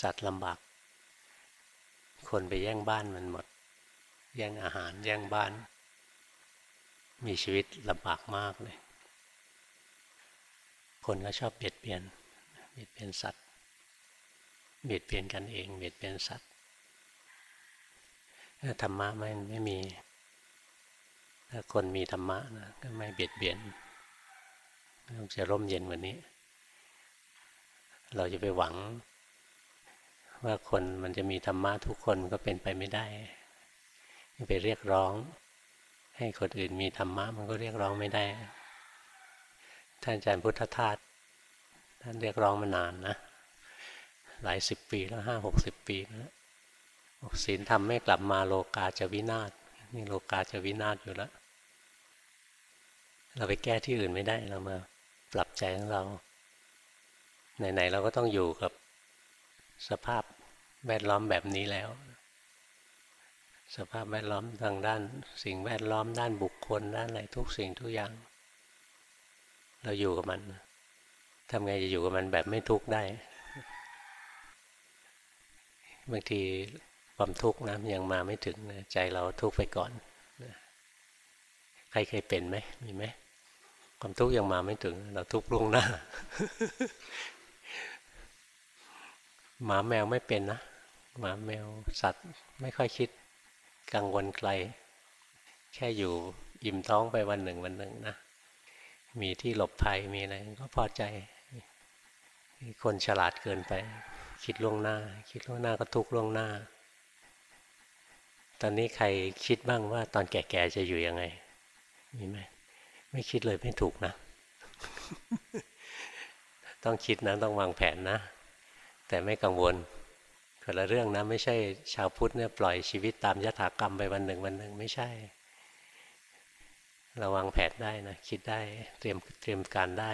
สัตว์ลำบาก คนไปแย่งบ้านมันหมด แย่งอาหารแย่งบ้าน มีชีวิตลำบากมากเลย คนก็ชอบเบียดเบียนเบียดเบียนสัตว์ เบียดเบียนกันเองเบียดเบียนสัตว์ธรรมะไม่ไม่มี ถ้าคนมีธรรมะนะก็ไม่เบียดเบียนจะร่มเย็นวันนี้ เราจะไปหวัง ว่าคนมันจะมีธรรมะทุกคนก็เป็นไปไม่ได้ ไปเรียกร้อง ให้คนอื่นมีธรรมะมันก็เรียกร้องไม่ได้ ท่านอาจารย์พุทธทาสท่านเรียกร้องมานานนะ หลายสิบปีแล้วห้าหกสิบปีแล้วศีลธรรมไม่กลับมาโลกาจะวินาศนี่โลกาจะวินาศอยู่แล้ว เราไปแก้ที่อื่นไม่ได้เรามาปรับใจของเราไหนๆเราก็ต้องอยู่กับสภาพ แวดล้อมแบบนี้แล้ว สภาพแวดล้อมทางด้าน สิ่งแวดล้อมด้านบุคคลด้านอะไรทุกสิ่งทุกอย่าง เราอยู่กับมันทำไงจะอยู่กับมันแบบไม่ทุกข์ได้บางทีความทุกข์นะยังมาไม่ถึงใจเราทุกข์ไปก่อนใครเคยเป็นไหมมีไหมความทุกข์ยังมาไม่ถึง เราทุกข์ล่วงหน้าหมาแมวไม่เป็นนะ หมาแมวสัตว์ไม่ค่อยคิดกังวลไกล แค่อยู่อิ่มท้องไปวันหนึ่งวันหนึ่งนะ มีที่หลบภัยมีอะไรก็พอใจ คนฉลาดเกินไป คิดล่วงหน้า คิดล่วงหน้าก็ทุกล่วงหน้า ตอนนี้ใครคิดบ้างว่าตอนแก่ๆจะอยู่ยังไง มีไหมไม่คิดเลยไม่ถูกนะ ต้องคิดนะต้องวางแผนนะ แต่ไม่กังวล คนละเรื่องนะไม่ใช่ชาวพุทธเนี่ยปล่อยชีวิตตามยถากรรมไปวันหนึ่งวันหนึ่งไม่ใช่ราวางแผนได้นะคิดได้เตรียมเตรียมการได้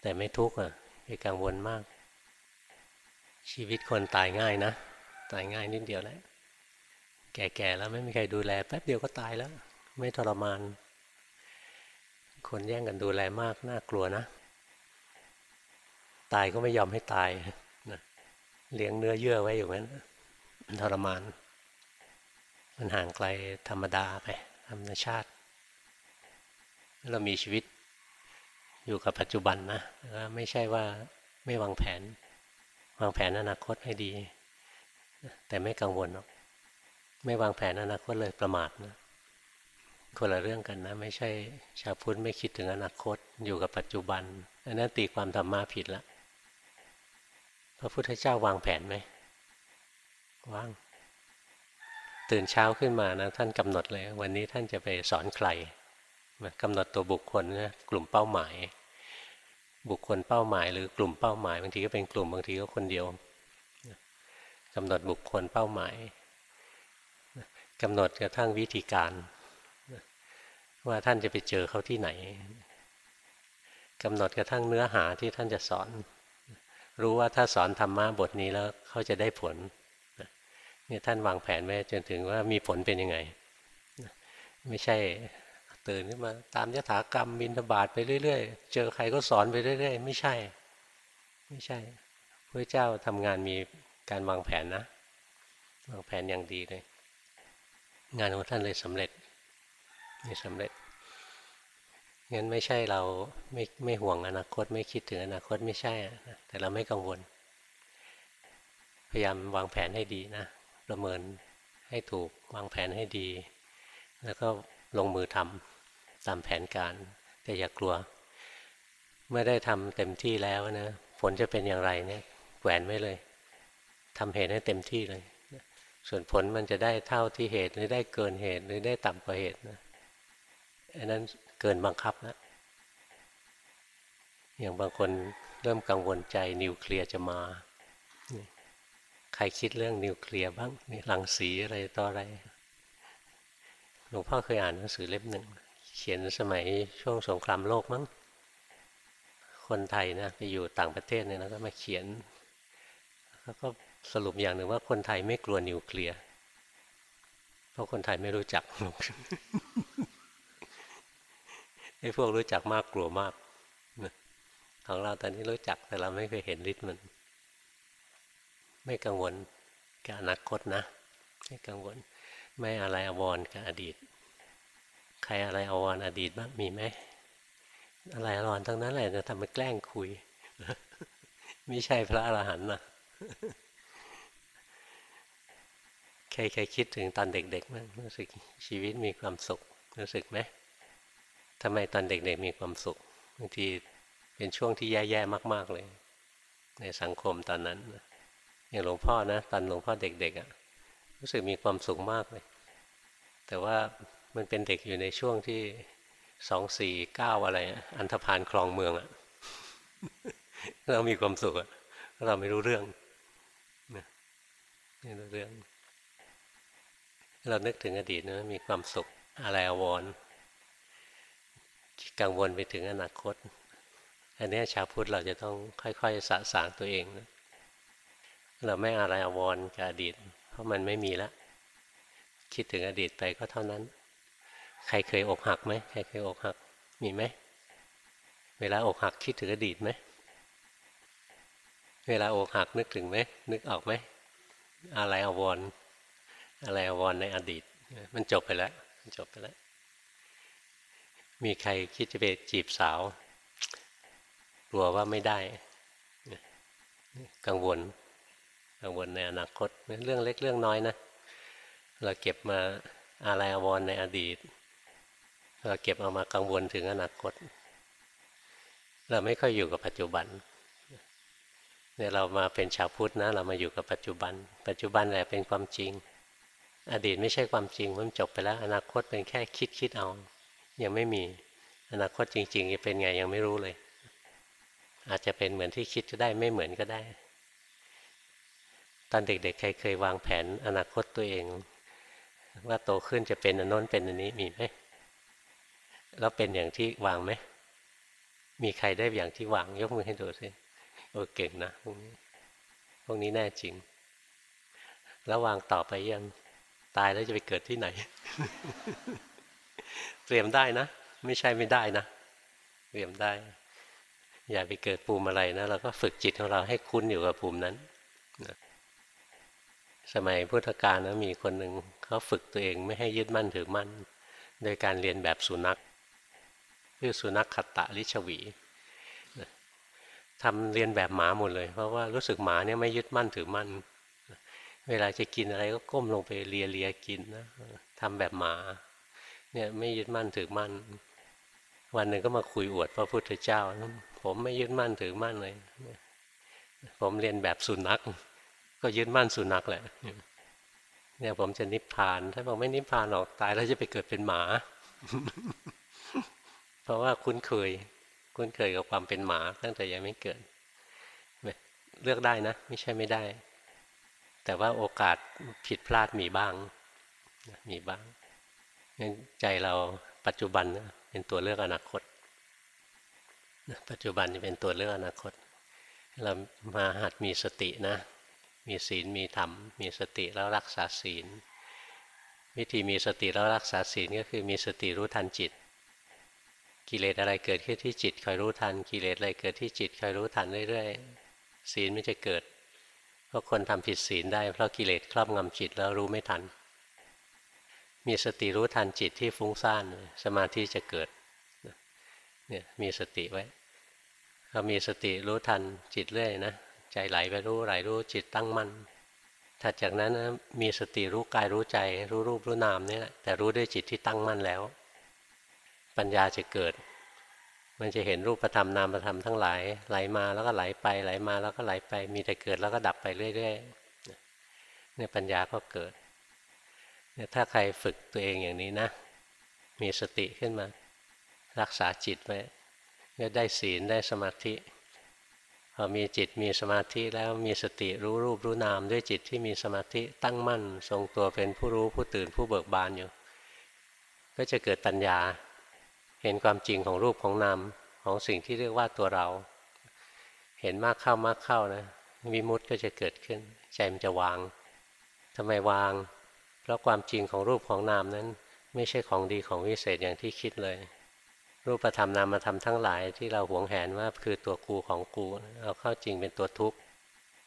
แต่ไม่ทุกข์อะไม่กังวลมาก ชีวิตคนตายง่ายนะ ตายง่ายนิดเดียวแหละแก่ๆแล้วไม่มีใครดูแลแป๊บเดียวก็ตายแล้ว ไม่ทรมาน คนแย่งกันดูแลมากน่ากลัวนะ ตายก็ไม่ยอมให้ตาย เลี้ยงเนื้อเยื่อไว้อยู่นั้นมันทรมาน มันห่างไกลธรรมดาไปธรรมชาติ เรามีชีวิตอยู่กับปัจจุบันนะไม่ใช่ว่าไม่วางแผน วางแผนอนาคตให้ดี แต่ไม่กังวลหรอกไม่วางแผนอนาคตเลยประมาทนะคนละเรื่องกันนะ ไม่ใช่ชาวพุทธไม่คิดถึงอนาคตอยู่กับปัจจุบันอันนั้นตีความธรรมะผิดละ พระพุทธเจ้าวางแผนไหมวาง ตื่นเช้าขึ้นมานะท่านกำหนดเลย วันนี้ท่านจะไปสอนใครกำหนดตัวบุคคลนะกลุ่มเป้าหมาย บุคคลเป้าหมาย หรือกลุ่มเป้าหมายบางทีก็เป็นกลุ่มบางทีก็คนเดียวกำหนดบุคคลเป้าหมายกำหนดกระทั่งวิธีการ ว่าท่านจะไปเจอเขาที่ไหนกำหนดกระทั่งเนื้อหาที่ท่านจะสอน รู้ว่าถ้าสอนธรรมะบทนี้แล้วเขาจะได้ผลเนี่ยท่านวางแผนไว้จนถึงว่ามีผลเป็นยังไง ไม่ใช่ตื่นขึ้นมาตามยถากรรมบินทบาตไปเรื่อยๆ เจอใครก็สอนไปเรื่อยๆ ไม่ใช่ ไม่ใช่พระเจ้าทำงานมีการวางแผนนะ วางแผนอย่างดีเลย งานของท่านเลยสำเร็จไม่สำเร็จ งั้นไม่ใช่เราไม่ไม่ห่วงอนาคตไม่คิดถึงอนาคตไม่ใช่แต่เราไม่กังวล พยายามวางแผนให้ดีนะประเมินให้ถูกวางแผนให้ดี แล้วก็ลงมือทำตามแผนการแต่อย่ากลัว เมื่อได้ทำเต็มที่แล้วนะผลจะเป็นอย่างไรเนี่ยแหวนไม่เลยทำเหตุให้เต็มที่เลย ส่วนผลมันจะได้เท่าที่เหตุหรือได้เกินเหตุหรือได้ต่ำกว่าเหตุนะอันนั้น เกินบังคับแล้วอย่างบางคนเริ่มกังวลใจนิวเคลียร์จะมา ใครคิดเรื่องนิวเคลียร์บ้างนี่รังสีอะไรต่ออะไรหลวงพ่อเคยอ่านหนังสือเล่มหนึ่ง เขียนสมัยช่วงสงครามโลกมั้งคนไทยนะไปอยู่ต่างประเทศเนี่ยแล้วก็มาเขียน แล้วก็สรุปอย่างหนึ่งว่าคนไทยไม่กลัวนิวเคลียร์เพราะคนไทยไม่รู้จัก ไอ้พวกรู้จักมากกลัวมากของเราตอนนี้รู้จักแต่เราไม่เคยเห็นฤทธิ์มัน ไม่กังวลกับอนาคตนะ ไม่กังวล ไม่อะไรอววรกับอดีต ใครอะไรอววรอดีตบ้างมีไหมอะไรอววรทั้งนั้นแหละจะทำมาแกล้งคุยไม่ใช่พระอรหันต์นะใครใครคิดถึงตอนเด็กๆมั้งรู้สึกชีวิตมีความสุขรู้สึกไหม ทำไมตอนเด็กๆมีความสุขบางทีเป็นช่วงที่แย่ๆมาก ๆเลย ในสังคมตอนนั้นอย่างหลวงพ่อนะตอนหลวงพ่อเด็กๆอะ่ะรู้สึกมีความสุขมากเลย แต่ว่ามันเป็นเด็กอยู่ในช่วงที่สองสี่เก้าอะไร อันธพาลคลองเมืองอะ่ะเรามีความสุขอะเราไม่รู้เรื่องไม่รู้เรื่อง เรานึกถึงอดีตนะมีความสุขอะไรอววร กังวลไปถึงอนาคต อันนี้ชาวพุทธเราจะต้องค่อยๆสะสางตัวเองนะเราไม่อะไรอววรกับอดีต เพราะมันไม่มีแล้วคิดถึงอดีตไปก็เท่านั้น ใครเคยอกหักไหมใครเคยอกหักมีไหมเวลาอกหักคิดถึงอดีตไหมเวลาอกหักนึกถึงไหมนึกออกไหมอะไรอววรอะไรอววรในอดีต มันจบไปแล้ว มันจบไปแล้ว มีใครคิดจะไปจีบสาว กลัวว่าไม่ได้ กังวล กังวลในอนาคต เรื่องเล็กเรื่องน้อยนะ เราเก็บมาอะไรอววรในอดีต เราเก็บเอามากังวลถึงอนาคต เราไม่ค่อยอยู่กับปัจจุบันเนี่ยเรามาเป็นชาวพุทธนะ เรามาอยู่กับปัจจุบัน ปัจจุบันแหละเป็นความจริง อดีตไม่ใช่ความจริงมันจบไปแล้ว อนาคตเป็นแค่คิดคิดเอา ยังไม่มีอนาคตจริงๆจะเป็นไงยังไม่รู้เลย อาจจะเป็นเหมือนที่คิดก็ได้ไม่เหมือนก็ได้ ตอนเด็กๆใครเคยวางแผนอนาคตตัวเอง ว่าโตขึ้นจะเป็นอนนเป็นอันนี้มีไหมแล้วเป็นอย่างที่วางไหมมีใครได้อย่างที่วางยกมือให้ดูสิโอ้เก่งนะพวกนี้พวกนี้แน่จริง แล้ววางต่อไปยังตายแล้วจะไปเกิดที่ไหน เตรียมได้นะ ไม่ใช่ไม่ได้นะเตรียมได้ อย่าไปเกิดภูมิอะไรนะเราก็ฝึกจิตของเราให้คุ้นอยู่กับภูมินั้นสมัยพุทธกาลนะมีคนหนึ่งเขาฝึกตัวเองไม่ให้ยึดมั่นถือมั่น โดยการเรียนแบบสุนัขชื่อสุนัขขัตตะลิชวีทำเรียนแบบหมาหมดเลย เพราะว่ารู้สึกหมาเนี่ยไม่ยึดมั่นถือมั่น เวลาจะกินอะไรก็ก้มลงไปเลียเลียกินนะทำแบบหมา เนี่ยไม่ยึดมั่นถือมั่น วันหนึ่งก็มาคุยอวดพระพุทธเจ้า ผมไม่ยึดมั่นถือมั่นเลย ผมเรียนแบบสุนัข ก็ยึดมั่นสุนัขแหละ เนี่ยผมจะนิพพาน ถ้าบอกไม่นิพพานหรอกตายแล้วจะไปเกิดเป็นหมา เพราะว่าคุ้นเคย คุ้นเคยกับความเป็นหมา ตั้งแต่ยังไม่เกิด เลือกได้นะ ไม่ใช่ไม่ได้ แต่ว่าโอกาสผิดพลาดมีบ้าง มีบ้าง ใจเราปัจจุบันเป็นตัวเลือกอนาคต ปัจจุบันจะเป็นตัวเลือกอนาคต เรามาหัดมีสตินะ มีศีลมีธรรม มีสติแล้วรักษาศีล วิธีมีสติแล้วรักษาศีลก็คือมีสติรู้ทันจิต กิเลสอะไรเกิดขึ้นที่จิตคอยรู้ทัน กิเลสอะไรเกิดที่จิตคอยรู้ทันเรื่อยๆ ศีลไม่จะเกิด เพราะคนทำผิดศีลได้เพราะกิเลสครอบงำจิตแล้วรู้ไม่ทัน มีสติรู้ทันจิตที่ฟุ้งซ่านสมาธิจะเกิดเนี่ยมีสติไว้เรามีสติรู้ทันจิตเรื่อยนะใจไหลไปรู้ไหลรู้จิตตั้งมั่นถัดจากนั้นนะมีสติรู้กายรู้ใจ รู้รูปรู้นามนี่แหละแต่รู้ด้วยจิตที่ตั้งมั่นแล้ว ปัญญาจะเกิด มันจะเห็นรูปธรรมนามธรรมทั้งหลาย ไหลมาแล้วก็ไหลไปไหลมาแล้วก็ไหลไป มีแต่เกิดแล้วก็ดับไปเรื่อยๆเนี่ยปัญญาก็เกิด ถ้าใครฝึกตัวเองอย่างนี้นะ มีสติขึ้นมา รักษาจิตไว้ก็ได้ศีลได้สมาธิ พอมีจิตมีสมาธิแล้วมีสติรู้รูปรู้นาม ด้วยจิตที่มีสมาธิตั้งมั่น ทรงตัวเป็นผู้รู้ผู้ตื่นผู้เบิกบานอยู่ ก็จะเกิดปัญญา เห็นความจริงของรูปของนามของสิ่งที่เรียกว่าตัวเรา เห็นมากเข้ามากเข้านะวิมุตต์ก็จะเกิดขึ้น ใจมันจะวางทำไมวาง เพราะความจริงของรูปของนามนั้น ไม่ใช่ของดีของวิเศษอย่างที่คิดเลย รูปธรรมนามธรรมทั้งหลายที่เราหวงแหนว่าคือตัวกูของกูเอาเข้าจริงเป็นตัวทุกข์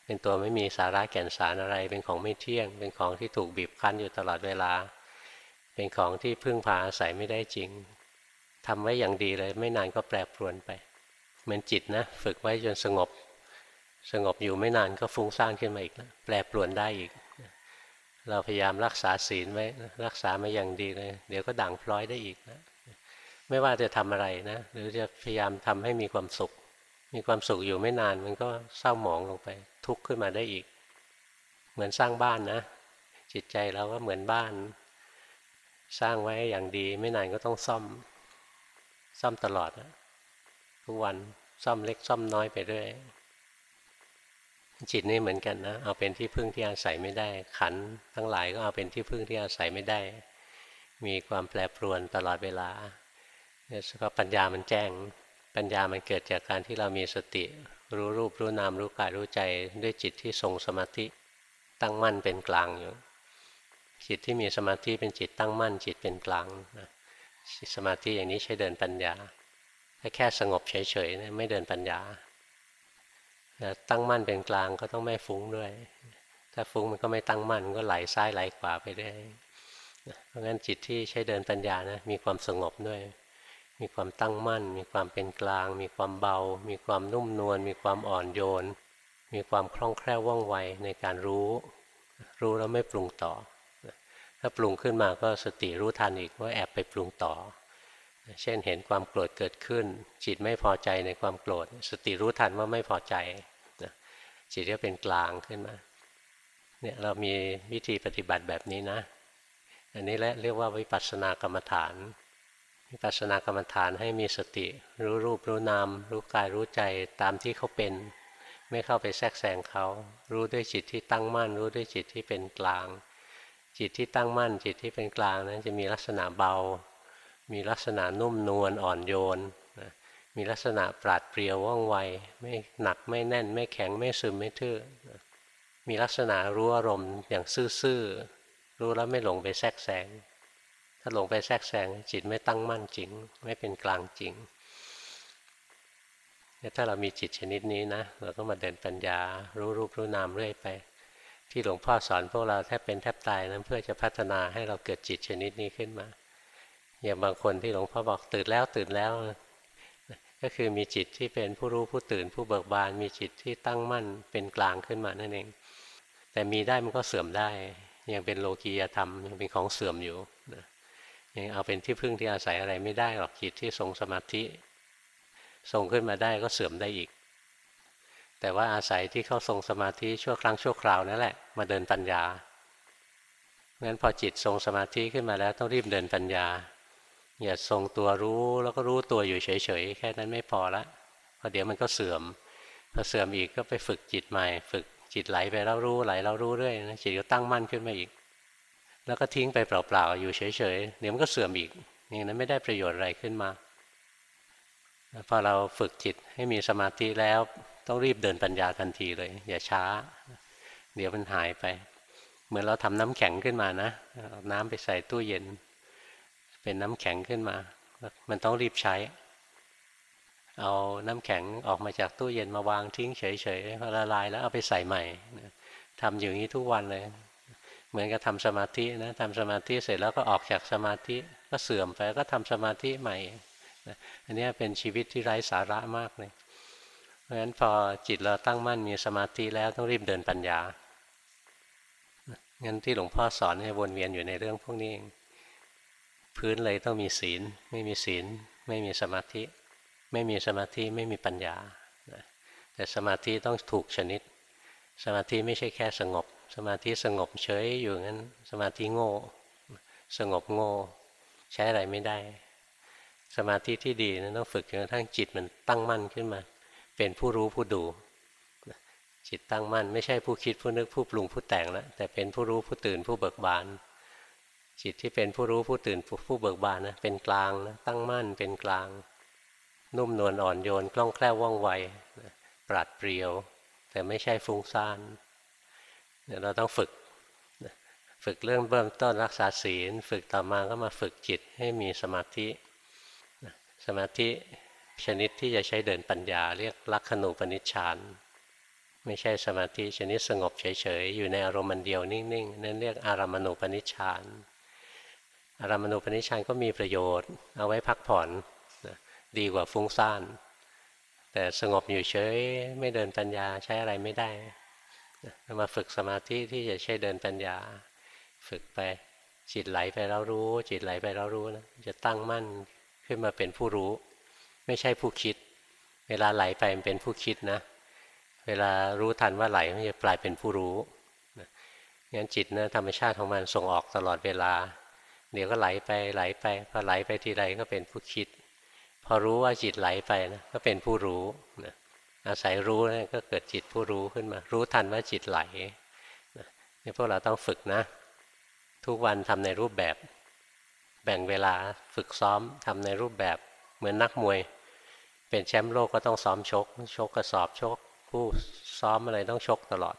เป็นตัวไม่มีสาระแก่นสารอะไร เป็นของไม่เที่ยง เป็นของที่ถูกบีบคั้นอยู่ตลอดเวลา เป็นของที่พึ่งพาอาศัยไม่ได้จริงทำไว้อย่างดีเลยไม่นานก็แปรปรวนไป เหมือนจิตนะ ฝึกไว้จนสงบ สงบอยู่ไม่นานก็ฟุ้งซ่านขึ้นมาอีกแล้วแปรปรวนได้อีก เราพยายามรักษาศีลไว้รักษามาอย่างดีเลย เดี๋ยวก็ด่างพร้อยได้อีกนะไม่ว่าจะทำอะไรนะ หรือจะพยายามทำให้มีความสุข มีความสุขอยู่ไม่นานมันก็เศร้าหมองลงไป ทุกข์ขึ้นมาได้อีก เหมือนสร้างบ้านนะ จิตใจเราก็เหมือนบ้าน สร้างไว้อย่างดี ไม่นานก็ต้องซ่อม ซ่อมตลอดนะทุกวันซ่อมเล็กซ่อมน้อยไปเรื่อย จิตนี่เหมือนกันนะ เอาเป็นที่พึ่งที่อาศัยไม่ได้ ขันทั้งหลายก็เอาเป็นที่พึ่งที่อาศัยไม่ได้ มีความแปรปรวนตลอดเวลาเนี่ยก็ปัญญามันแจ้ง ปัญญามันเกิดจากการที่เรามีสติ รู้รูปรู้นามรู้กายรู้ใจด้วยจิตที่ทรงสมาธิตั้งมั่นเป็นกลางอยู่ จิตที่มีสมาธิเป็นจิตตั้งมั่นจิตเป็นกลางนะสมาธิอย่างนี้ใช้เดินปัญญาถ้าแค่สงบเฉยๆไม่เดินปัญญา ตั้งมั่นเป็นกลางก็ต้องไม่ฟุ้งด้วย ถ้าฟุ้งมันก็ไม่ตั้งมั่นก็ไหลซ้ายไหลขวาไปได้เพราะงั้นจิตที่ใช้เดินปัญญานะมีความสงบด้วย มีความตั้งมั่น มีความเป็นกลาง มีความเบา มีความนุ่มนวลมีความอ่อนโยน มีความคล่องแคล่วว่องไวในการรู้ รู้แล้วไม่ปรุงต่อ ถ้าปรุงขึ้นมาก็สติรู้ทันอีกว่าแอบไปปรุงต่อ เช่นเห็นความโกรธเกิดขึ้น จิตไม่พอใจในความโกรธ สติรู้ทันว่าไม่พอใจจิตก็เป็นกลางขึ้นมาเนี่ยเรามีวิธีปฏิบัติแบบนี้นะ อันนี้แหละเรียกว่าวิปัสสนากรรมฐานวิปัสสนากรรมฐานให้มีสติ รู้รูปรู้นามรู้กายรู้ใจตามที่เขาเป็น ไม่เข้าไปแทรกแซงเขารู้ด้วยจิตที่ตั้งมั่น รู้ด้วยจิตที่เป็นกลาง จิตที่ตั้งมั่นจิตที่เป็นกลางนั้นจะมีลักษณะเบา มีลักษณะนุ่มนวลอ่อนโยนนะมีลักษณะปราดเปรียวว่องไว ไม่หนักไม่แน่น ไม่แข็งไม่ซึมไม่ทื่อมีลักษณะรู้อารมณ์อย่างซื่อๆรู้แล้วไม่หลงไปแทรกแซงถ้าหลงไปแทรกแซงจิตไม่ตั้งมั่นจริง ไม่เป็นกลางจริงถ้าเรามีจิตชนิดนี้นะเราก็มาเดินปัญญา รู้รูปรู้นามเรื่อยไป ที่หลวงพ่อสอนพวกเราแทบเป็นแทบตายนั้นเพื่อจะพัฒนาให้เราเกิดจิตชนิดนี้ขึ้นมา อย่างบางคนที่หลวงพ่อบอกตื่นแล้วตื่นแล้ว ก็คือมีจิตที่เป็นผู้รู้ผู้ตื่นผู้เบิกบาน มีจิตที่ตั้งมั่นเป็นกลางขึ้นมานั่นเอง แต่มีได้มันก็เสื่อมได้ยังเป็นโลกียธรรมยังเป็นของเสื่อมอยู่นะยังเอาเป็นที่พึ่งที่อาศัยอะไรไม่ได้หรอกจิตที่ทรงสมาธิทรงขึ้นมาได้ก็เสื่อมได้อีก แต่ว่าอาศัยที่เขาทรงสมาธิชั่วครั้งชั่วคราวนั่นแหละมาเดินปัญญางั้นพอจิตทรงสมาธิขึ้นมาแล้วต้องรีบเดินปัญญา อย่าทรงตัวรู้แล้วก็รู้ตัวอยู่เฉยๆ แค่นั้นไม่พอละพอเดี๋ยวมันก็เสื่อมพอเสื่อมอีกก็ไปฝึกจิตใหม่ ฝึกจิตไหลไปแล้วรู้ไหลแล้วรู้เรื่อยนะจิตก็ตั้งมั่นขึ้นมาอีก แล้วก็ทิ้งไปเปล่าๆอยู่เฉยๆเดี๋ยวมันก็เสื่อมอีกอย่างนั้นไม่ได้ประโยชน์อะไรขึ้นมาพอเราฝึกจิตให้มีสมาธิแล้วต้องรีบเดินปัญญาทันทีเลย อย่าช้า เดี๋ยวมันหายไป เหมือนเราทำน้ำแข็งขึ้นมานะเอาน้ำไปใส่ตู้เย็น เป็นน้ำแข็งขึ้นมา มันต้องรีบใช้ เอาน้ำแข็งออกมาจากตู้เย็นมาวางทิ้งเฉยๆพอละลายแล้วเอาไปใส่ใหม่ทำอย่างนี้ทุกวันเลย เหมือนกับทำสมาธินะทำสมาธิเสร็จแล้วก็ออกจากสมาธิก็เสื่อมไปก็ทำสมาธิใหม่อันนี้เป็นชีวิตที่ไร้สาระมากเลย เพราะฉะนั้นพอจิตเราตั้งมั่นมีสมาธิแล้วต้องรีบเดินปัญญางั้นที่หลวงพ่อสอนให้วนเวียนอยู่ในเรื่องพวกนี้เอง พื้นเลยต้องมีศีล ไม่มีศีล ไม่มีสมาธิ ไม่มีสมาธิไม่มีปัญญาแต่สมาธิต้องถูกชนิด สมาธิไม่ใช่แค่สงบ สมาธิสงบเฉยอยู่งั้น สมาธิโง่ สงบโง่ ใช้อะไรไม่ได้ สมาธิที่ดีนะต้องฝึกจนกระทั่งจิตมันตั้งมั่นขึ้นมา เป็นผู้รู้ผู้ดู จิตตั้งมั่น ไม่ใช่ผู้คิดผู้นึกผู้ปรุงผู้แต่งแล้วแต่เป็นผู้รู้ผู้ตื่นผู้เบิกบาน จิตที่เป็นผู้รู้ผู้ตื่นผู้เบิกบานนะเป็นกลางนะตั้งมั่นเป็นกลาง นุ่มนวลอ่อนโยนคล่องแคล่วว่องไวปราดเปรียว แต่ไม่ใช่ฟุ้งซ่านเราต้องฝึกฝึกเรื่องเบื้องต้นรักษาศีล ฝึกต่อมาก็มาฝึกจิตให้มีสมาธิ สมาธิชนิดที่จะใช้เดินปัญญา เรียกลักขณูปนิชฌานไม่ใช่สมาธิชนิดสงบเฉยๆ อยู่ในอารมณ์เดียวนิ่งๆ นั่นเรียกอารามณูปนิชฌาน อารามณูปนิชฌานก็มีประโยชน์ เอาไว้พักผ่อนดีกว่าฟุ้งซ่าน แต่สงบอยู่เฉยไม่เดินปัญญาใช้อะไรไม่ได้มาฝึกสมาธิที่จะใช้เดินปัญญา ฝึกไปจิตไหลไปแล้วรู้ จิตไหลไปแล้วรู้นะจะตั้งมั่นขึ้นมาเป็นผู้รู้ ไม่ใช่ผู้คิด เวลาไหลไปมันเป็นผู้คิดนะ เวลารู้ทันว่าไหลมันจะกลายเป็นผู้รู้งั้นจิตนะธรรมชาติของมันส่งออกตลอดเวลา เดี๋ยวก็ไหลไปไหลไปพอไหลไปทีไรก็เป็นผู้คิด พอรู้ว่าจิตไหลไปนะก็เป็นผู้รู้นะอาศัยรู้นะก็เกิดจิตผู้รู้ขึ้นมา รู้ทันว่าจิตไหลนี่พวกเราต้องฝึกนะ ทุกวันทำในรูปแบบ แบ่งเวลาฝึกซ้อมทำในรูปแบบ เหมือนนักมวย เป็นแชมป์โลกก็ต้องซ้อมชก ชกกระสอบชก ผู้ซ้อมอะไรต้องชกตลอด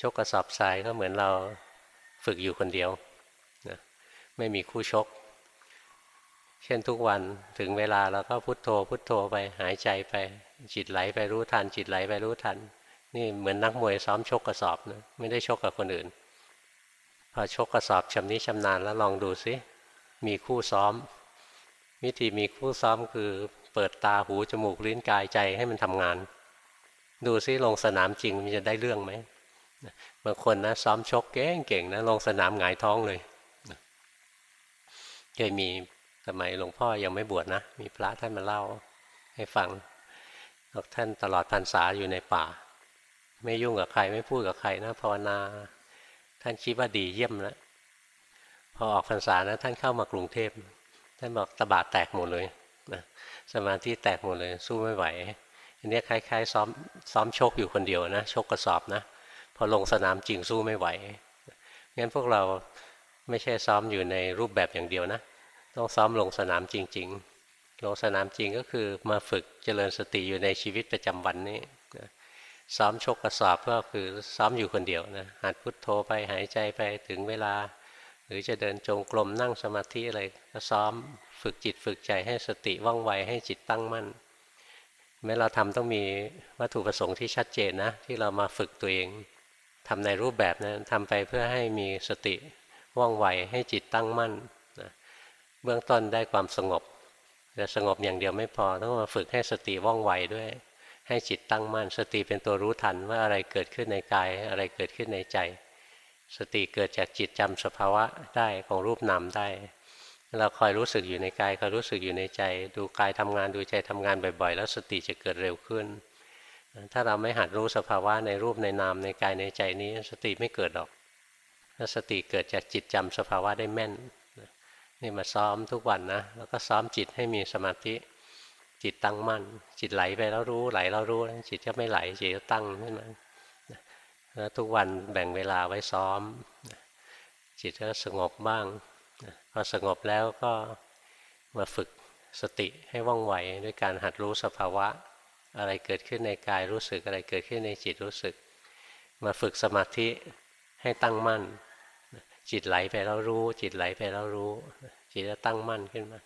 ชกกระสอบทรายก็เหมือนเราฝึกอยู่คนเดียว ไม่มีคู่ชก เช่นทุกวันถึงเวลาเราก็พุโทโธ พุโทโธไปหายใจไป จิตไหลไปรู้ทัน จิตไหลไปรู้ทัน นี่เหมือนนักมวยซ้อมชกกระสอบนะไม่ได้ชกกับคนอื่น พอชกกระสอบชำนิชำนาญแล้วลองดูซิมีคู่ซ้อม วิธีมีคู่ซ้อมคือเปิดตาหูจมูกลิ้นกายใจให้มันทำงาน ดูซิลงสนามจริงมันจะได้เรื่องไหมบางคนนะซ้อมชกเก่งเก่งนะลงสนามหงายท้องเลย เคยมีสมัยหลวงพ่อยังไม่บวชนะ มีพระท่านมาเล่าให้ฟังบอกท่านตลอดพรรษาอยู่ในป่า ไม่ยุ่งกับใครไม่พูดกับใครนะภาวนา ท่านคิดว่าดีเยี่ยมแล้วพอออกพรรษานะท่านเข้ามากรุงเทพท่านบอกตบะแตกหมดเลยนะสมาธิแตกหมดเลย สู้ไม่ไหวอันนี้คล้ายๆ ซ้อมซ้อมชกอยู่คนเดียวนะชกกระสอบนะพอลงสนามจริงสู้ไม่ไหวงั้นพวกเรา ไม่ใช่ซ้อมอยู่ในรูปแบบอย่างเดียวนะ ต้องซ้อมลงสนามจริง ๆ ลงสนามจริงก็คือมาฝึกเจริญสติอยู่ในชีวิตประจำวันนี้ซ้อมชกกระสอบก็คือซ้อมอยู่คนเดียวนะหัดพุทโธไปหายใจไปถึงเวลา หรือจะเดินจงกรมนั่งสมาธิอะไรก็ซ้อมฝึกจิตฝึกใจให้สติว่องไวให้จิตตั้งมั่นแม้เราทำต้องมีวัตถุประสงค์ที่ชัดเจนนะที่เรามาฝึกตัวเองทำในรูปแบบนะทำไปเพื่อให้มีสติ ว่องไวให้จิตตั้งมั่นนะเบื้องต้นได้ความสงบแต่สงบอย่างเดียวไม่พอต้องมาฝึกให้สติว่องไวด้วย ให้จิตตั้งมั่น สติเป็นตัวรู้ทันว่าอะไรเกิดขึ้นในกาย อะไรเกิดขึ้นในใจ สติเกิดจากจิตจำสภาวะได้ของรูปนามได้ เราคอยรู้สึกอยู่ในกายคอยรู้สึกอยู่ในใจ ดูกายทำงานดูใจทำงานบ่อยๆ แล้วสติจะเกิดเร็วขึ้น ถ้าเราไม่หัดรู้สภาวะในรูปในนามในกายในใจนี้ สติไม่เกิดหรอก ถ้าสติเกิดจากจิตจำสภาวะได้แม่นนี่มาซ้อมทุกวันนะแล้วก็ซ้อมจิตให้มีสมาธิจิตตั้งมั่น จิตไหลไปแล้วรู้ไหลแล้วรู้จิตจะไม่ไหลจิตจะตั้งขึ้นมาแล้วทุกวันแบ่งเวลาไว้ซ้อม จิตก็สงบบ้างพอสงบแล้วก็มาฝึกสติให้ว่องไวด้วยการหัดรู้สภาวะ อะไรเกิดขึ้นในกายรู้สึกอะไรเกิดขึ้นในจิตรู้สึก มาฝึกสมาธิให้ตั้งมั่น จิตไหลไปแล้วรู้ จิตไหลไปแล้วรู้ จิตจะตั้งมั่นขึ้นมา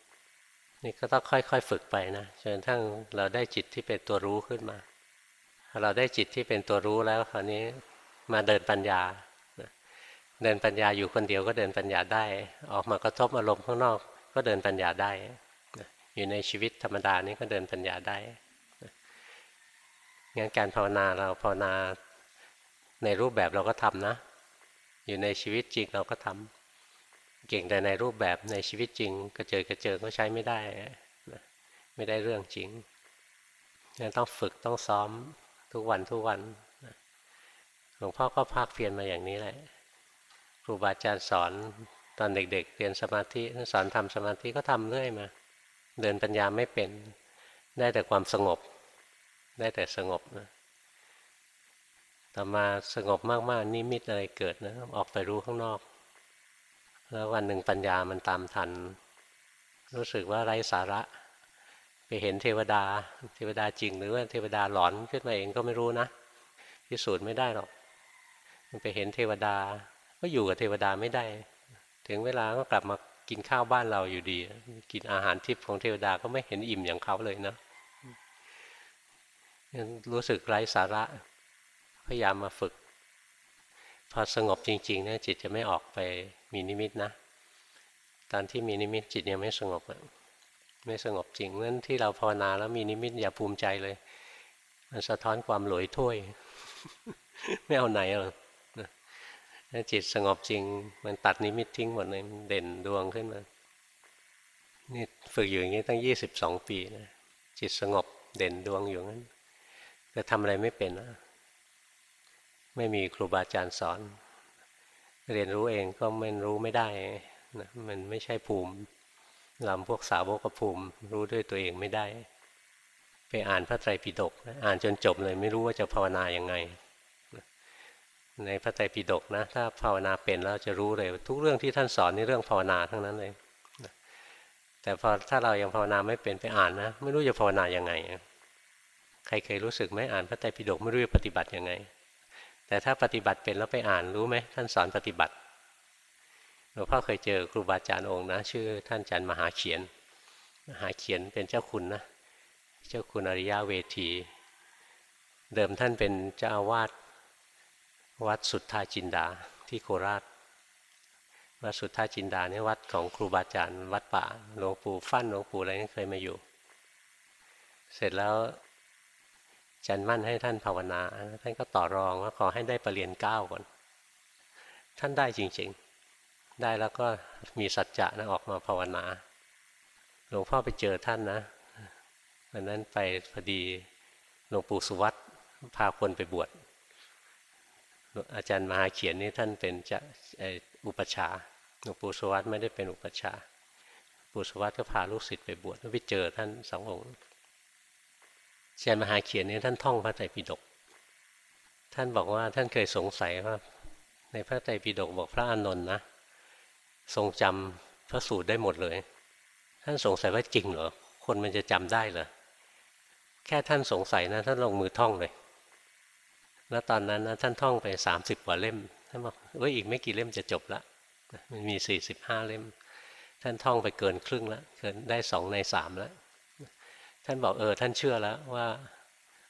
นี่ก็ต้องค่อยๆฝึกไปนะจนทั้งเราได้จิตที่เป็นตัวรู้ขึ้นมาเราได้จิตที่เป็นตัวรู้แล้วคราวนี้มาเดินปัญญาเดินปัญญาอยู่คนเดียวก็เดินปัญญาได้ ออกมากระทบอารมณ์ข้างนอกก็เดินปัญญาได้ อยู่ในชีวิตธรรมดานี้ก็เดินปัญญาได้งั้นการภาวนาเราภาวนาในรูปแบบเราก็ทำนะ อยู่ในชีวิตจริงเราก็ทำเก่งแต่ในรูปแบบในชีวิตจริง กระเจิดกระเจิงก็ใช้ไม่ได้ไม่ได้เรื่องจริงงั้นต้องฝึกต้องซ้อมทุกวันทุกวันหลวงพ่อก็ภาคเพียรมาอย่างนี้แหละครูบาอาจารย์สอนตอนเด็กๆ เรียนสมาธิสอนทำสมาธิก็ทำเรื่อยมา เดินปัญญาไม่เป็น ได้แต่ความสงบ ได้แต่สงบนะ ต่อมาสงบมากๆนิมิตอะไรเกิดนะ ออกไปรู้ข้างนอก แล้ววันหนึ่งปัญญามันตามทัน รู้สึกว่าไร้สาระ ไปเห็นเทวดา เทวดาจริง หรือว่าเทวดาหลอนขึ้นมาเองก็ไม่รู้นะพิสูจน์ไม่ได้หรอกมันไปเห็นเทวดา ก็อยู่กับเทวดาไม่ได้ ถึงเวลาก็กลับมากินข้าวบ้านเราอยู่ดี กินอาหารทิพย์ของเทวดาก็ไม่เห็นอิ่มอย่างเขาเลยนะรู้สึกไร้สาระ พยายามมาฝึก พอสงบจริงๆเนี่ยจิตจะไม่ออกไปมีนิมิตนะ ตอนที่มีนิมิตจิตยังไม่สงบไม่สงบจริงนั้นที่เราภาวนาแล้วมีนิมิตอย่าภูมิใจเลย มันสะท้อนความหลอยถ้วย ไม่เอาไหนหรอกถ้าจิตสงบจริง มันตัดนิมิตทิ้งหมดเลยเด่นดวงขึ้นมานี่ฝึกอยู่อย่างนี้ตั้งยี่สิบสองปีนะจิตสงบเด่นดวงอยู่งั้นแต่ทำอะไรไม่เป็นนะ ไม่มีครูบาอาจารย์สอน เรียนรู้เองก็ไม่รู้ไม่ได้นะมันไม่ใช่ภูมิลำพวกสาวกภูมิ รู้ด้วยตัวเองไม่ได้ ไปอ่านพระไตรปิฎกอ่านจนจบเลยไม่รู้ว่าจะภาวนาอย่างไง ในพระไตรปิฎกนะ ถ้าภาวนาเป็นแล้วจะรู้เลย ทุกเรื่องที่ท่านสอนนี่เรื่องภาวนาทั้งนั้นเลยแต่พอถ้าเรายังภาวนาไม่เป็นไปอ่านนะ ไม่รู้จะภาวนายังไง ใครเคยรู้สึกไหมอ่านพระไตรปิฎกไม่รู้จะปฏิบัติยังไง แต่ถ้าปฏิบัติเป็นแล้วไปอ่านรู้ไหมท่านสอนปฏิบัติหลวงพ่อเคยเจอครูบาอาจารย์องค์นะ ชื่อท่านอาจารย์มหาเขียน มหาเขียนเป็นเจ้าคุณนะ เจ้าคุณอริยะเวที เดิมท่านเป็นเจ้าอาวาสวัดสุทธาจินดาที่โคราชวัดสุทธาจินดาเนี่ยวัดของครูบาอาจารย์วัดป่าหลวงปู่ฟั่นหลวงปู่อะไรนี่เคยมาอยู่ เสร็จแล้ว จันมั่นให้ท่านภาวนาท่านก็ต่อรองว่าขอให้ได้ปรริญญาเก้าก่อน ท่านได้จริงๆ ได้แล้วก็มีสัจจะนะออกมาภาวนา หลวงพ่อไปเจอท่านนะวันนั้นไปพอดีหลวงปู่สุวัตพาคนไปบวชอาจารย์มหาเขียนนี่ท่านเป็นจะอุปชาหลวงปู่สุวัตไม่ได้เป็นอุปชาปู่สุวัตก็พาลูกศิษย์ไปบวชแล้วไปเจอท่านสององค์ อาจารย์มหาเขียนนี่ท่านท่องพระไตรปิฎกท่านบอกว่าท่านเคยสงสัยว่า ในพระไตรปิฎกบอกพระอานนท์นะ ทรงจำพระสูตรได้หมดเลย ท่านสงสัยว่าจริงเหรอคนมันจะจำได้เหรอแค่ท่านสงสัยนะท่านลงมือท่องเลย แล้วตอนนั้นนะท่านท่องไปสามสิบกว่าเล่มท่านบอกว่าอีกไม่กี่เล่มจะจบละมันมีสี่สิบห้าเล่ม ท่านท่องไปเกินครึ่งแล้วเกินได้สองในสามแล้ว ท่านบอกเออท่านเชื่อแล้วว่า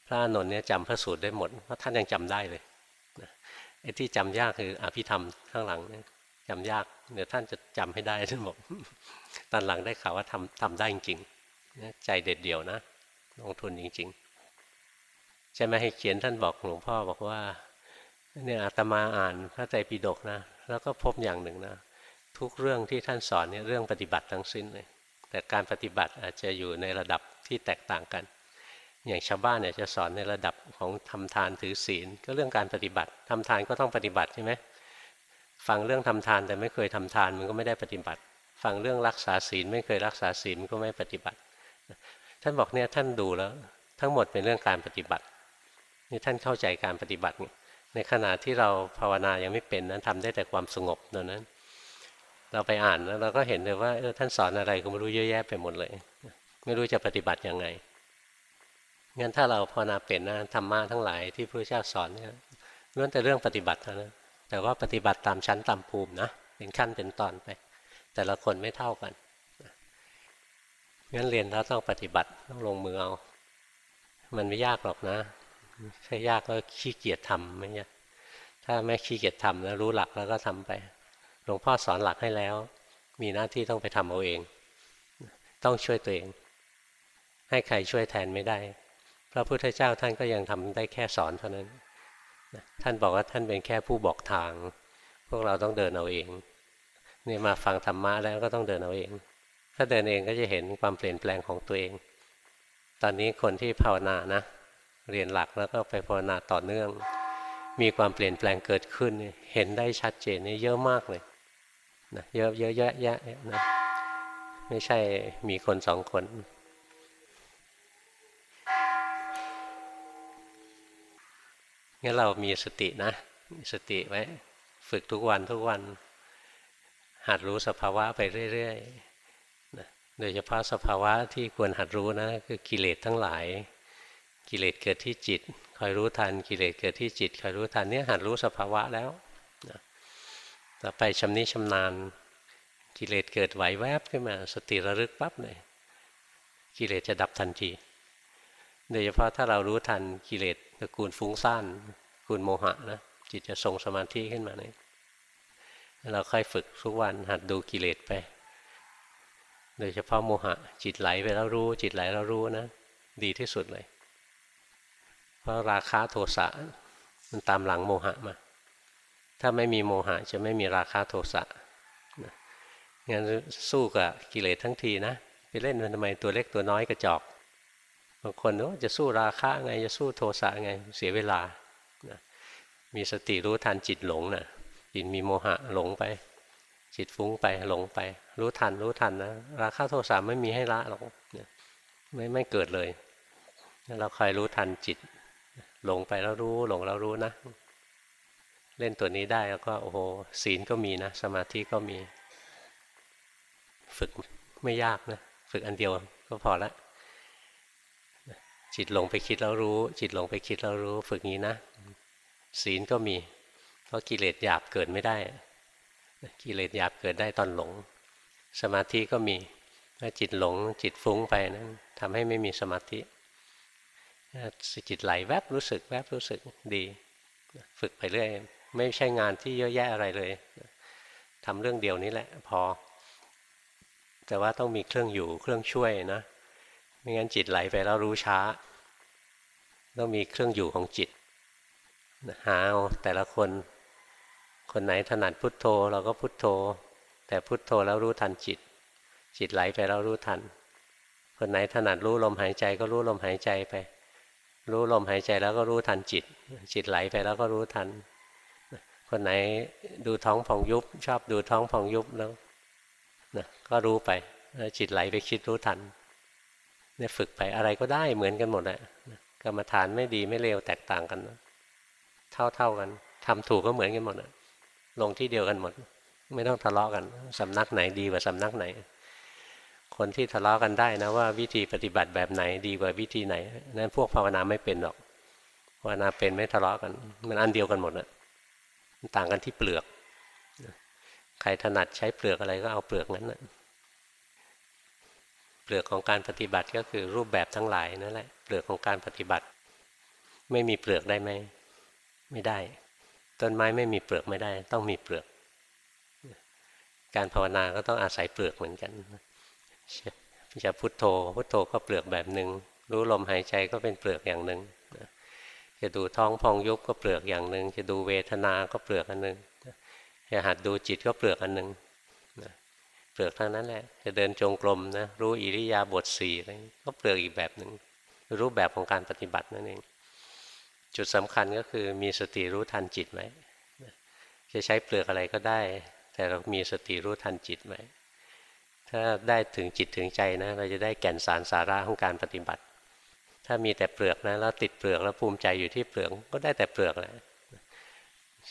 พระนนท์เนี่ยจำพระสูตรได้หมดเพราะท่านยังจำได้เลยไอ้ที่จำยากคืออภิธรรมข้างหลังเนี่ยจำยากเดี๋ยวท่านจะจำให้ได้ท่านบอกตอนหลังได้ข่าวว่าทำทำได้จริงๆใจเด็ดเดี่ยวนะลงทุนจริง ๆ ใช่ไหมให้เขียนท่านบอกหลวงพ่อบอกว่าเนี่ยอาตมาอ่านพระไตรปิฎกนะ แล้วก็พบอย่างหนึ่งนะ ทุกเรื่องที่ท่านสอนเนี่ยเรื่องปฏิบัติทั้งสิ้นเลย แต่การปฏิบัติอาจจะอยู่ในระดับ ที่แตกต่างกัน อย่างชาวบ้านเนี่ยจะสอนในระดับของทำทานถือศีล ก็เรื่องการปฏิบัติทำทานก็ต้องปฏิบัติใช่ไหมฟังเรื่องทำทานแต่ไม่เคยทำทานมันก็ไม่ได้ปฏิบัติ ฟังเรื่องรักษาศีลไม่เคยรักษาศีลก็ไม่ปฏิบัติ ท่านบอกเนี่ยท่านดูแล้ว ทั้งหมดเป็นเรื่องการปฏิบัตินี่ท่านเข้าใจการปฏิบัติ ในขณะที่เราภาวนายังไม่เป็นนั้นทำได้แต่ความสงบตอนนั้น เราไปอ่านแล้วเราก็เห็นเลยว่าเออท่านสอนอะไรก็ไม่รู้เยอะแยะไปหมดเลย ไม่รู้จะปฏิบัติยังไงงั้นถ้าเราภาวนาเป็นนะธรรมะทั้งหลายที่พระเจ้าสอนเนี่ยล้วนแต่เรื่องปฏิบัติเท่านั้นแต่ว่าปฏิบัติตามชั้นตามภูมินะเป็นขั้นเป็นตอนไป แต่ละคนไม่เท่ากันงั้นเรียนแล้วต้องปฏิบัติต้องลงมือเอา มันไม่ยากหรอกนะถ้ายากก็ขี้เกียจทำไม่ยากถ้าไม่ขี้เกียจทำแล้วรู้หลักแล้วก็ทำไปหลวงพ่อสอนหลักให้แล้ว มีหน้าที่ต้องไปทำเอาเอง ต้องช่วยตัวเอง ให้ใครช่วยแทนไม่ได้ พระพุทธเจ้าท่านก็ยังทำได้แค่สอนเท่านั้น ท่านบอกว่าท่านเป็นแค่ผู้บอกทาง พวกเราต้องเดินเอาเองนี่มาฟังธรรมะแล้วก็ต้องเดินเอาเอง ถ้าเดินเองก็จะเห็นความเปลี่ยนแปลงของตัวเอง ตอนนี้คนที่ภาวนานะ เรียนหลักแล้วก็ไปภาวนาต่อเนื่อง มีความเปลี่ยนแปลงเกิดขึ้น เห็นได้ชัดเจนนี่เยอะมากเลยนะเยอะเยอะแยะแยะนะไม่ใช่มีคนสองคน งั้นเรามีสตินะมีสติไว้ ฝึกทุกวันทุกวัน หัดรู้สภาวะไปเรื่อยๆโดยเฉพาะสภาวะที่ควรหัดรู้นะคือกิเลสทั้งหลาย กิเลสเกิดที่จิต คอยรู้ทันกิเลสเกิดที่จิต คอยรู้ทันเนี่ยหัดรู้สภาวะแล้วต่อไปชำนิชำนาญ กิเลสเกิดไหวแวบขึ้นมา สติระลึกปั๊บเลย กิเลสจะดับทันที โดยเฉพาะถ้าเรารู้ทันกิเลสตระกูลฟุ้งซ่านกูลโมหะนะจิตจะทรงสมาธิขึ้นมาเนี่ยเราค่อยฝึกทุกวันหัดดูกิเลสไป โดยเฉพาะโมหะ จิตไหลไปแล้วรู้ จิตไหลแล้วรู้นะ ดีที่สุดเลย เพราะราคะโทสะมันตามหลังโมหะมา ถ้าไม่มีโมหะจะไม่มีราคะโทสะงั้นสู้กับกิเลสทั้งทีนะ ไปเล่นมันทำไมตัวเล็กตัวน้อยกระจอกางคนว่าจะสู้ราคะไงจะสู้โทสะไงเสียเวลานะมีสติรู้ทันจิตหลงนะจิตมีโมหะหลงไป จิตฟุ้งไปหลงไป รู้ทันรู้ทันนะราคะโทสะไม่มีให้ละหรอกไม่ไม่เกิดเลย เราคอยรู้ทันจิต หลงไปแล้วรู้หลงแล้วรู้นะ เล่นตัวนี้ได้แล้วก็โอ้โหศีลก็มีนะ สมาธิก็มี ฝึกไม่ยากนะ ฝึกอันเดียวก็พอละ จิตหลงไปคิดแล้วรู้ จิตหลงไปคิดแล้วรู้ ฝึกงี้นะ ศีลก็มี เพราะกิเลสหยาบเกิดไม่ได้ กิเลสหยาบเกิดได้ตอนหลง สมาธิก็มีถ้าจิตหลงจิตฟุ้งไปนะั้นทำให้ไม่มีสมาธิจิตไหลแวบรู้สึก แวบรู้สึกดี ฝึกไปเรื่อย ไม่ใช่งานที่เยอะแยะอะไรเลยทำเรื่องเดียวนี้แหละ พอ แต่ว่าต้องมีเครื่องอยู่เครื่องช่วยนะไม่งั้นจิตไหลไปแล้วรู้ช้า ต้องมีเครื่องอยู่ของจิต หาเอาแต่ละคน คนไหนถนัดพุทโธเราก็พุทโธ แต่พุทโธแล้วรู้ทันจิต จิตไหลไปแล้วรู้ทัน คนไหนถนัดรู้ลมหายใจก็รู้ลมหายใจไป รู้ลมหายใจแล้วก็รู้ทันจิต จิตไหลไปแล้วก็รู้ทัน คนไหนดูท้องผ่องยุบ ชอบดูท้องผ่องยุบแล้วนะก็รู้ไปจิตไหลไปคิดรู้ทันเนี่ยฝึกไปอะไรก็ได้เหมือนกันหมดแหละ กรรมฐานไม่ดีไม่เลวแตกต่างกันเท่าเท่ากันทำถูกก็เหมือนกันหมดลงที่เดียวกันหมด ไม่ต้องทะเลาะกันสำนักไหนดีกว่าสำนักไหน คนที่ทะเลาะกันได้นะว่าวิธีปฏิบัติแบบไหนดีกว่าวิธีไหนนั่นพวกภาวนาไม่เป็นหรอกภาวนาเป็นไม่ทะเลาะกัน มันอันเดียวกันหมดนะต่างกันที่เปลือก ใครถนัดใช้เปลือกอะไรก็เอาเปลือกนั้นนะ เปลือกของการปฏิบัติก็คือรูปแบบทั้งหลายนั่นแหละเปลือกของการปฏิบัติ ไม่มีเปลือกได้ไหมไม่ได้ ต้นไม้ไม่มีเปลือกไม่ได้ ต้องมีเปลือก การภาวนาก็ต้องอาศัยเปลือกเหมือนกันจะพุโทโธ พุโทโธก็เปลือกแบบหนึ่งรู้ลมหายใจก็เป็นเปลือกอย่างหนึ่งจะดูท้องพองยุบก็เปลือกอย่างหนึ่งจะดูเวทนา ก็เปลือกอันหนึ่งจะหัดดูจิตก็เปลือกอันหนึ่ง เปลือกเทั้งนั้นแหละ จะเดินจงกรมนะรู้อิริยาบถสี่อะไรก็เปลือกอีกแบบหนึ่งรูปแบบของการปฏิบัตินั่นเอง จุดสำคัญก็คือมีสติรู้ทันจิตไหมจะใช้เปลือกอะไรก็ได้ แต่เรามีสติรู้ทันจิตไหมถ้าได้ถึงจิตถึงใจนะเราจะได้แก่นสารสาระของการปฏิบัติ ถ้ามีแต่เปลือกนะแล้วติดเปลือกแล้วภูมิใจอยู่ที่เปลือกก็ได้แต่เปลือกแหละ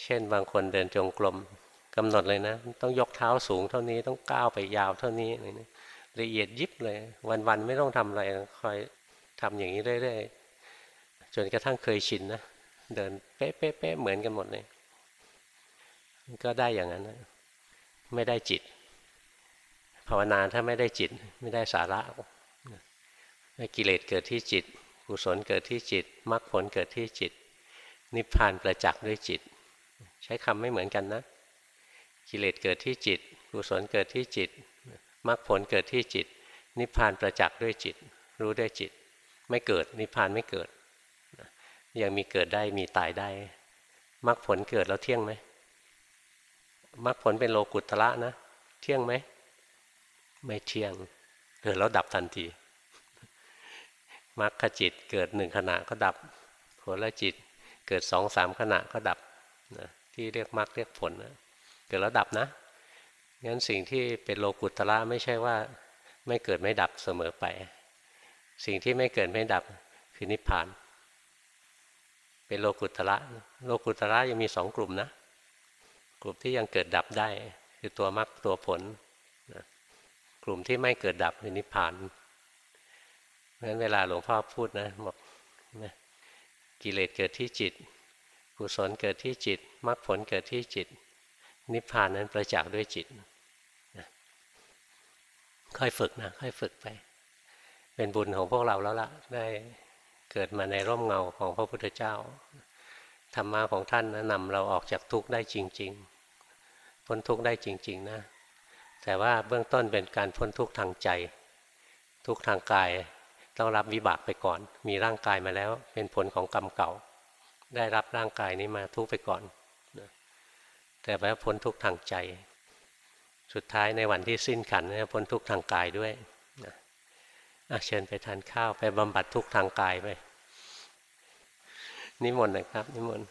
เช่นบางคนเดินจงกรม กำหนดเลยนะ ต้องยกเท้าสูงเท่านี้ต้องก้าวไปยาวเท่านี้อะไรนี่ละเอียดยิบเลย วันๆไม่ต้องทำอะไรคอยทำอย่างนี้เรื่อยๆจนกระทั่งเคยชินนะเดินเป๊ะๆเหมือนกันหมดเลยก็ได้อย่างนั้นนะไม่ได้จิต ภาวนาถ้าไม่ได้จิต ไม่ได้สาระกิเลสเกิดที่จิตกุศลเกิดที่จิตมรรคผลเกิดที่จิต นิพพานประจักษ์ด้วยจิต ใช้คำไม่เหมือนกันนะ กิเลสเกิดที่จิตกุศลเกิดที่จิตมรรคผลเกิดที่จิต นิพพานประจักษ์ด้วยจิต รู้ด้วยจิต ไม่เกิดนิพพานไม่เกิด ยังมีเกิดได้มีตายได้มรรคผลเกิดแล้วเที่ยงไหมมรรคผลเป็นโลกุตระนะ เที่ยงไหม ไม่เที่ยงเกิดแล้วดับทันทีมรรคจิตเกิดหนึ่งขณะก็ดับผลจิตเกิดสองสามขณะก็ดับนะที่เรียกมรรคเรียกผลนะ เกิดแล้วดับนะงั้นสิ่งที่เป็นโลกุตระไม่ใช่ว่าไม่เกิดไม่ดับเสมอไป สิ่งที่ไม่เกิดไม่ดับคือนิพพาน เป็นโลกุตระโลกุตระยังมีสองกลุ่มนะ กลุ่มที่ยังเกิดดับได้ คือตัวมรรคตัวผลนะกลุ่มที่ไม่เกิดดับคือนิพพานงั้นเวลาหลวงพ่อพูดนะบอกนะกิเลสเกิดที่จิต กุศลเกิดที่จิตมรรคผลเกิดที่จิต นิพพานนั้นประจักษ์ด้วยจิตนะค่อยฝึกนะค่อยฝึกไป เป็นบุญของพวกเราแล้วล่ะ ได้เกิดมาในร่มเงาของพระพุทธเจ้าธรรมะของท่านนะนำเราออกจากทุกข์ได้จริง ๆ พ้นทุกข์ได้จริง ๆ นะ แต่ว่าเบื้องต้นเป็นการพ้นทุกข์ทางใจ ทุกข์ทางกายต้องรับวิบากไปก่อน มีร่างกายมาแล้ว เป็นผลของกรรมเก่า ได้รับร่างกายนี้มาทุกข์ไปก่อน แต่ว่าพ้นทุกข์ทางใจ สุดท้ายในวันที่สิ้นขันเนี่ยพ้นทุกข์ทางกายด้วยนะเชิญไปทานข้าวไปบำบัดทุกข์ทางกายไปนิมนต์นะครับ นิมนต์